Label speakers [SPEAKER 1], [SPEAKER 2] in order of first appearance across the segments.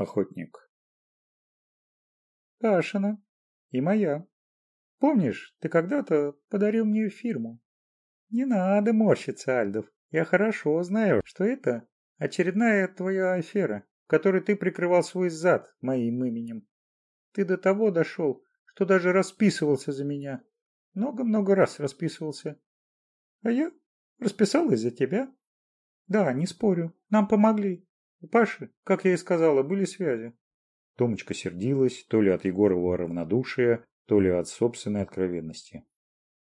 [SPEAKER 1] охотник. Кашина и моя. Помнишь, ты когда-то подарил мне фирму? Не надо морщиться, Альдов. Я хорошо знаю, что это очередная твоя афера, в которой ты прикрывал свой зад моим именем. Ты до того дошел, что даже расписывался за меня. Много-много раз расписывался. А я расписалась за тебя. Да, не спорю, нам помогли, у Паши, как я и сказала, были связи.
[SPEAKER 2] Томочка сердилась, то ли от Егорова равнодушия, то ли от собственной откровенности.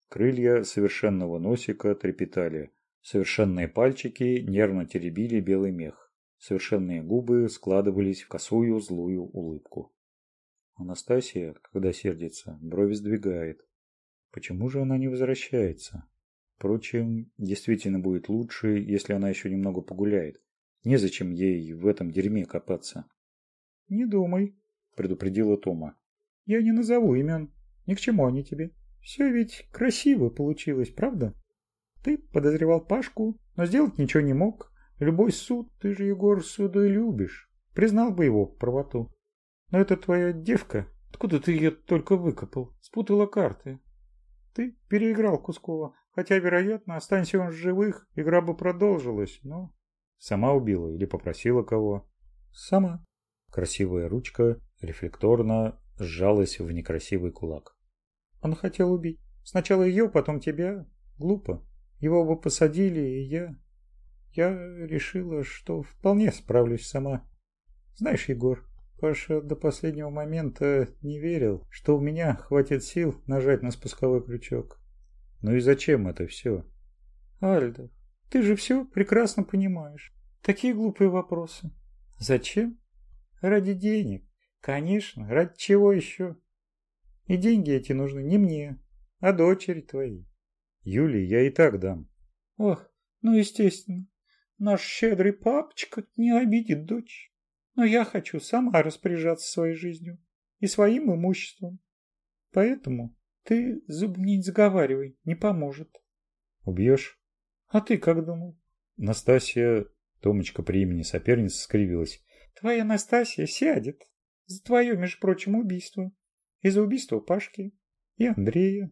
[SPEAKER 2] Крылья совершенного носика трепетали, совершенные пальчики нервно теребили белый мех, совершенные губы складывались в косую злую улыбку. Анастасия, когда сердится, брови сдвигает. Почему же она не возвращается? Впрочем, действительно будет лучше, если она еще немного погуляет. Незачем ей в этом дерьме копаться.
[SPEAKER 1] — Не думай, — предупредила Тома. — Я не назову имен. Ни к чему они тебе. Все ведь красиво получилось, правда? Ты подозревал Пашку, но сделать ничего не мог. Любой суд, ты же, Егор, суду и любишь. Признал бы его правоту. Но это твоя девка. Откуда ты ее только выкопал? Спутала карты. Ты переиграл Кускова, хотя, вероятно, останься он в живых, игра бы продолжилась, но
[SPEAKER 2] сама убила или попросила кого.
[SPEAKER 1] Сама.
[SPEAKER 2] Красивая ручка рефлекторно сжалась в некрасивый кулак.
[SPEAKER 1] Он хотел убить. Сначала ее, потом тебя. Глупо. Его бы посадили, и я... Я решила, что вполне справлюсь сама. Знаешь, Егор, Паша до последнего момента не верил, что у меня хватит сил нажать на спусковой крючок.
[SPEAKER 2] Ну и зачем это все?
[SPEAKER 1] Альда, ты же все прекрасно понимаешь. Такие глупые вопросы. Зачем? Ради денег. Конечно, ради чего еще? И деньги эти нужны не мне, а дочери твоей.
[SPEAKER 2] Юлии я и так дам.
[SPEAKER 1] Ох, ну естественно. Наш щедрый папочка не обидит дочь. Но я хочу сама распоряжаться своей жизнью и своим имуществом. Поэтому ты зуб не заговаривай, не поможет.
[SPEAKER 2] Убьешь?
[SPEAKER 1] а ты как думал?
[SPEAKER 2] Настасья томочка времени соперница скривилась.
[SPEAKER 1] Твоя настасья сядет за твое между прочим убийство. И за убийство пашки и андрея.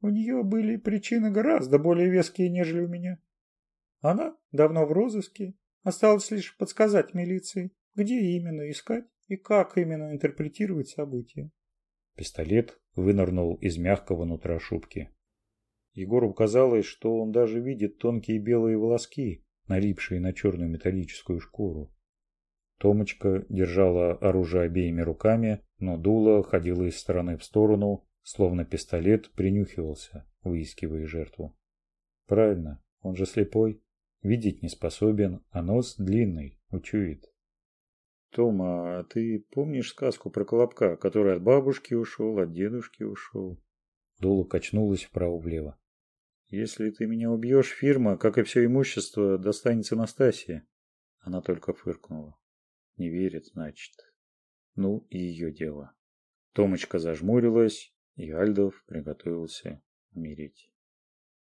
[SPEAKER 1] У нее были причины гораздо более веские нежели у меня. Она давно в розыске. Осталось лишь подсказать милиции где именно искать и как именно интерпретировать события.
[SPEAKER 2] Пистолет вынырнул из мягкого нутра шубки. Егору казалось, что он даже видит тонкие белые волоски, налипшие на черную металлическую шкуру. Томочка держала оружие обеими руками, но дуло ходило из стороны в сторону, словно пистолет принюхивался, выискивая жертву. Правильно, он же слепой, видеть не способен, а нос длинный, учует. Тома, а ты помнишь сказку про Колобка, который от бабушки ушел, от дедушки ушел? Дуло качнулась вправо-влево если ты меня убьешь фирма как и все имущество достанется настасье она только фыркнула. Не верит значит. Ну и ее дело. Томочка зажмурилась и альдов приготовился умереть.